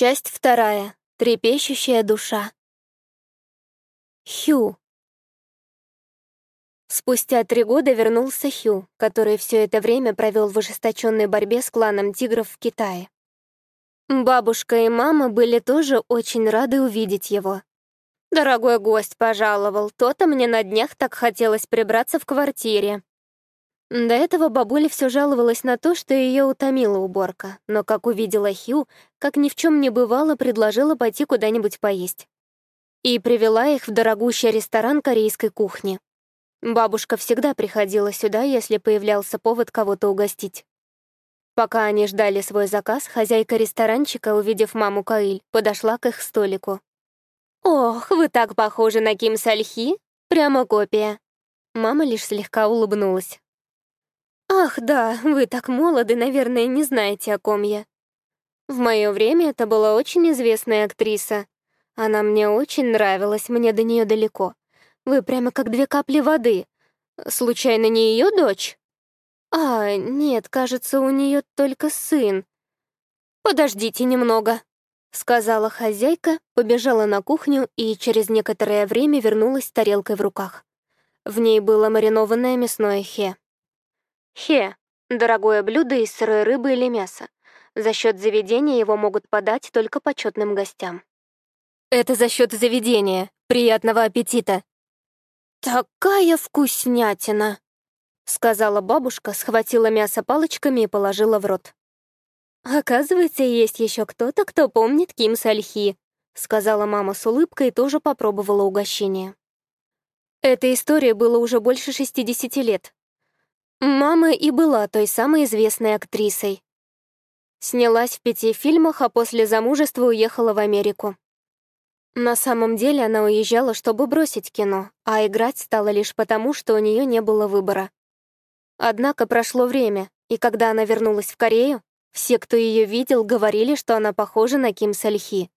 Часть вторая. Трепещущая душа. Хью. Спустя три года вернулся Хью, который все это время провел в ожесточенной борьбе с кланом тигров в Китае. Бабушка и мама были тоже очень рады увидеть его. «Дорогой гость пожаловал, то-то мне на днях так хотелось прибраться в квартире», до этого бабуля все жаловалась на то, что ее утомила уборка, но как увидела Хью, как ни в чем не бывало, предложила пойти куда-нибудь поесть. И привела их в дорогущий ресторан корейской кухни. Бабушка всегда приходила сюда, если появлялся повод кого-то угостить. Пока они ждали свой заказ, хозяйка ресторанчика, увидев маму Каиль, подошла к их столику. «Ох, вы так похожи на Ким Сальхи! Прямо копия!» Мама лишь слегка улыбнулась. «Ах, да, вы так молоды, наверное, не знаете, о ком я. В мое время это была очень известная актриса. Она мне очень нравилась, мне до нее далеко. Вы прямо как две капли воды. Случайно не ее дочь? А, нет, кажется, у нее только сын. Подождите немного, сказала хозяйка, побежала на кухню и через некоторое время вернулась с тарелкой в руках. В ней было маринованное мясное хе. Хе — дорогое блюдо из сырой рыбы или мяса. За счет заведения его могут подать только почетным гостям. «Это за счет заведения. Приятного аппетита!» «Такая вкуснятина!» — сказала бабушка, схватила мясо палочками и положила в рот. «Оказывается, есть еще кто-то, кто помнит Ким Сальхи», — сказала мама с улыбкой и тоже попробовала угощение. Этой истории было уже больше 60 лет, Мама и была той самой известной актрисой. Снялась в пяти фильмах, а после замужества уехала в Америку. На самом деле она уезжала, чтобы бросить кино, а играть стала лишь потому, что у нее не было выбора. Однако прошло время, и когда она вернулась в Корею, все, кто ее видел, говорили, что она похожа на Ким Сальхи.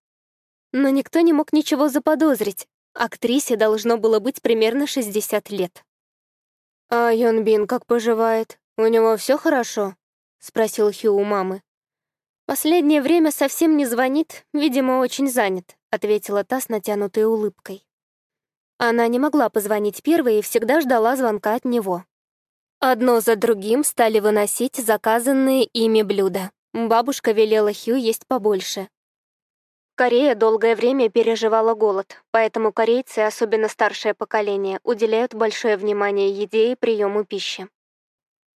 Но никто не мог ничего заподозрить. Актрисе должно было быть примерно 60 лет. «А Йон как поживает? У него все хорошо?» — спросил Хью у мамы. «Последнее время совсем не звонит, видимо, очень занят», — ответила та с натянутой улыбкой. Она не могла позвонить первой и всегда ждала звонка от него. Одно за другим стали выносить заказанные ими блюда. Бабушка велела Хью есть побольше. Корея долгое время переживала голод, поэтому корейцы, особенно старшее поколение, уделяют большое внимание еде и приему пищи.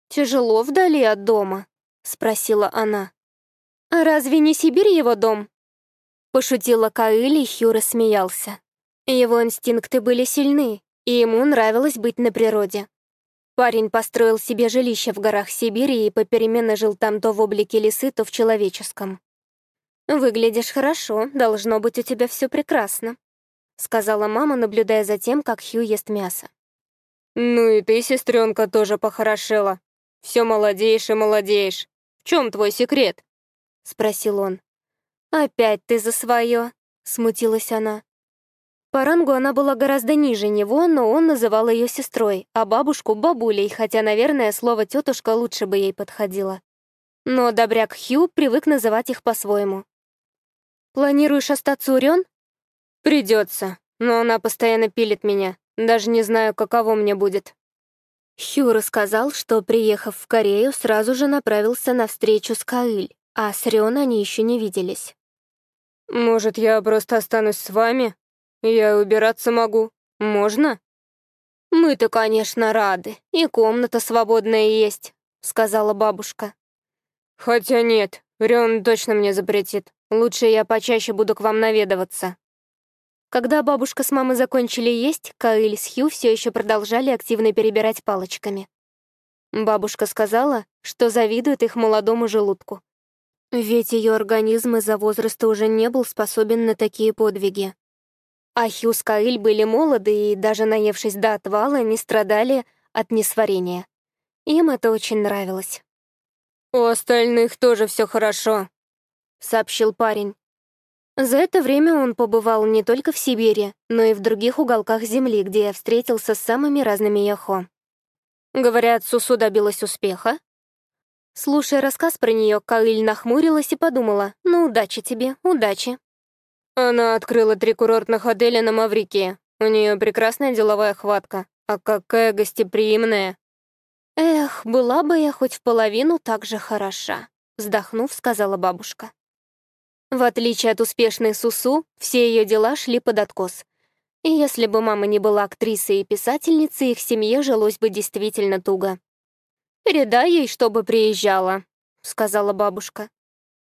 «Тяжело вдали от дома?» — спросила она. «А разве не Сибирь его дом?» Пошутила Каэль, и Хью рассмеялся. Его инстинкты были сильны, и ему нравилось быть на природе. Парень построил себе жилище в горах Сибири и попеременно жил там то в облике лисы, то в человеческом. «Выглядишь хорошо, должно быть у тебя все прекрасно», — сказала мама, наблюдая за тем, как Хью ест мясо. «Ну и ты, сестренка, тоже похорошела. Все молодеешь и молодеешь. В чем твой секрет?» — спросил он. «Опять ты за свое», — смутилась она. По рангу она была гораздо ниже него, но он называл ее сестрой, а бабушку — бабулей, хотя, наверное, слово «тетушка» лучше бы ей подходило. Но добряк Хью привык называть их по-своему. Планируешь остаться у Рён? Придется, но она постоянно пилит меня. Даже не знаю, каково мне будет. Хью рассказал, что, приехав в Корею, сразу же направился на встречу с Каиль, а с Рён они еще не виделись. «Может, я просто останусь с вами? Я убираться могу. Можно?» «Мы-то, конечно, рады, и комната свободная есть», — сказала бабушка. «Хотя нет, Рён точно мне запретит. Лучше я почаще буду к вам наведываться». Когда бабушка с мамой закончили есть, Каэль с Хью все еще продолжали активно перебирать палочками. Бабушка сказала, что завидует их молодому желудку. Ведь ее организм из-за возраста уже не был способен на такие подвиги. А Хью с Каэль были молоды и, даже наевшись до отвала, не страдали от несварения. Им это очень нравилось. «У остальных тоже все хорошо», — сообщил парень. За это время он побывал не только в Сибири, но и в других уголках Земли, где я встретился с самыми разными яхо. Говорят, Сусу добилась успеха? Слушая рассказ про нее, Каиль нахмурилась и подумала, ну, удачи тебе, удачи. Она открыла три курортных отеля на Маврике. У нее прекрасная деловая хватка. А какая гостеприимная. Эх, была бы я хоть в половину так же хороша, вздохнув, сказала бабушка. В отличие от успешной Сусу, все ее дела шли под откос. И если бы мама не была актрисой и писательницей, их семье жилось бы действительно туго. «Передай ей, чтобы приезжала», — сказала бабушка.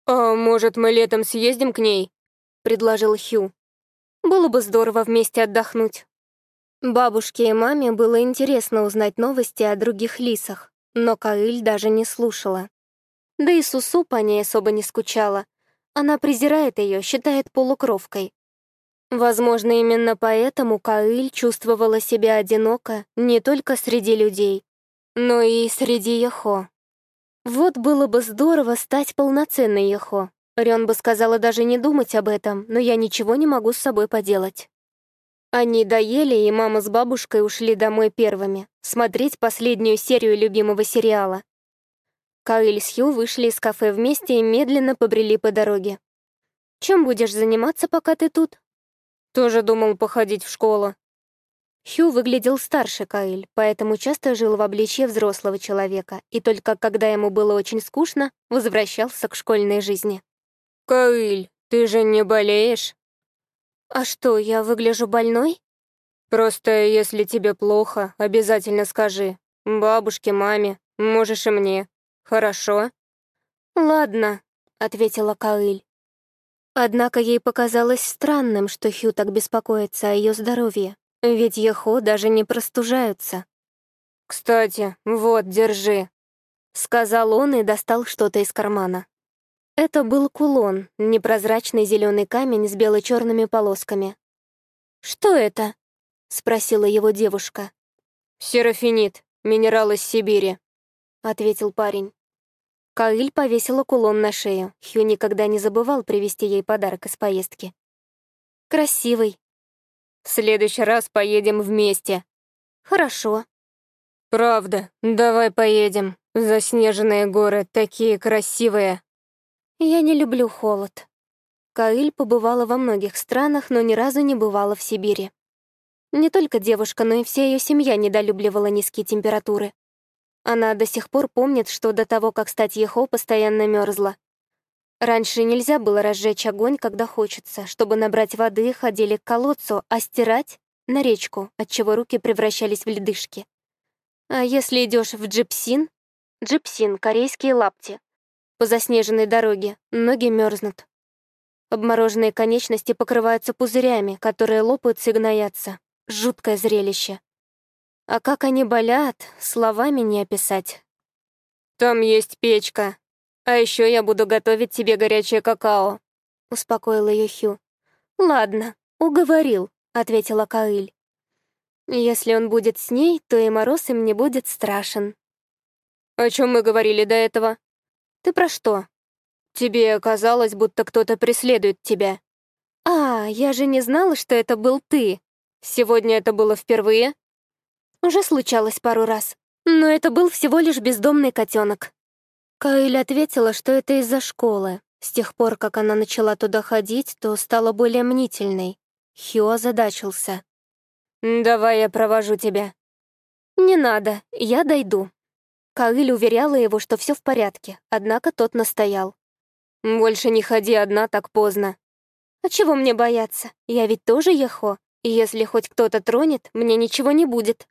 «А может, мы летом съездим к ней?» — предложил Хью. «Было бы здорово вместе отдохнуть». Бабушке и маме было интересно узнать новости о других лисах, но Каиль даже не слушала. Да и Сусу по ней особо не скучала. Она презирает ее, считает полукровкой. Возможно, именно поэтому Каиль чувствовала себя одиноко не только среди людей, но и среди Ехо. Вот было бы здорово стать полноценной Ехо. Рен бы сказала даже не думать об этом, но я ничего не могу с собой поделать. Они доели, и мама с бабушкой ушли домой первыми, смотреть последнюю серию любимого сериала. Каэль с Хью вышли из кафе вместе и медленно побрели по дороге. «Чем будешь заниматься, пока ты тут?» «Тоже думал походить в школу», Хью выглядел старше Каэль, поэтому часто жил в обличье взрослого человека, и только когда ему было очень скучно, возвращался к школьной жизни. «Каэль, ты же не болеешь?» «А что, я выгляжу больной?» «Просто если тебе плохо, обязательно скажи. Бабушке, маме, можешь и мне. Хорошо?» «Ладно», — ответила Каэль. Однако ей показалось странным, что Хью так беспокоится о ее здоровье. Ведь Ехо даже не простужаются. «Кстати, вот, держи», — сказал он и достал что-то из кармана. Это был кулон, непрозрачный зеленый камень с бело-черными полосками. «Что это?» — спросила его девушка. «Серафинит, минерал из Сибири», — ответил парень. Каиль повесила кулон на шею. Хью никогда не забывал привезти ей подарок из поездки. «Красивый», в следующий раз поедем вместе». «Хорошо». «Правда, давай поедем. Заснеженные горы такие красивые». «Я не люблю холод». Каиль побывала во многих странах, но ни разу не бывала в Сибири. Не только девушка, но и вся ее семья недолюбливала низкие температуры. Она до сих пор помнит, что до того, как стать Ехо, постоянно мерзла. Раньше нельзя было разжечь огонь, когда хочется. Чтобы набрать воды, ходили к колодцу, а стирать — на речку, отчего руки превращались в ледышки. А если идешь в джипсин? Джипсин — корейские лапти. По заснеженной дороге ноги мерзнут. Обмороженные конечности покрываются пузырями, которые лопаются и гноятся. Жуткое зрелище. А как они болят, словами не описать. «Там есть печка», «А еще я буду готовить тебе горячее какао», — успокоил ее Хью. «Ладно, уговорил», — ответила Каиль. «Если он будет с ней, то и мороз им не будет страшен». «О чем мы говорили до этого?» «Ты про что?» «Тебе казалось, будто кто-то преследует тебя». «А, я же не знала, что это был ты. Сегодня это было впервые?» «Уже случалось пару раз, но это был всего лишь бездомный котенок. Каэль ответила, что это из-за школы. С тех пор, как она начала туда ходить, то стала более мнительной. Хью озадачился. «Давай я провожу тебя». «Не надо, я дойду». Каэль уверяла его, что все в порядке, однако тот настоял. «Больше не ходи одна так поздно». «А чего мне бояться? Я ведь тоже Ехо, и если хоть кто-то тронет, мне ничего не будет».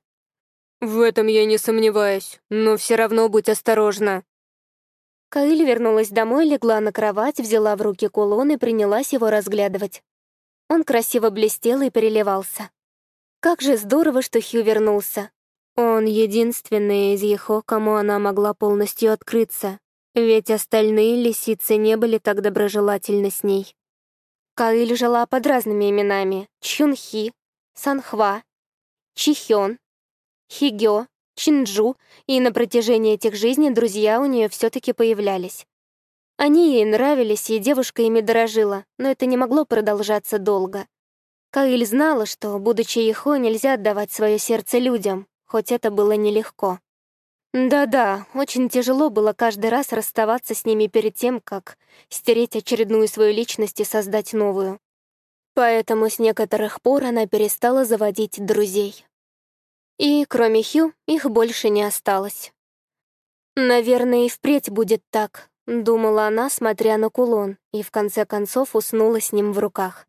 «В этом я не сомневаюсь, но все равно будь осторожна». Каиль вернулась домой, легла на кровать, взяла в руки кулон и принялась его разглядывать. Он красиво блестел и переливался. Как же здорово, что Хью вернулся. Он единственный из Ехо, кому она могла полностью открыться, ведь остальные лисицы не были так доброжелательны с ней. Каиль жила под разными именами — Чхюнхи, Санхва, Чихён, Хигё, Чинджу, и на протяжении этих жизней друзья у нее все-таки появлялись. Они ей нравились, и девушка ими дорожила, но это не могло продолжаться долго. Каиль знала, что, будучи Ехо, нельзя отдавать свое сердце людям, хоть это было нелегко. Да-да, очень тяжело было каждый раз расставаться с ними перед тем, как стереть очередную свою личность и создать новую. Поэтому с некоторых пор она перестала заводить друзей. И, кроме Хью, их больше не осталось. «Наверное, и впредь будет так», — думала она, смотря на кулон, и в конце концов уснула с ним в руках.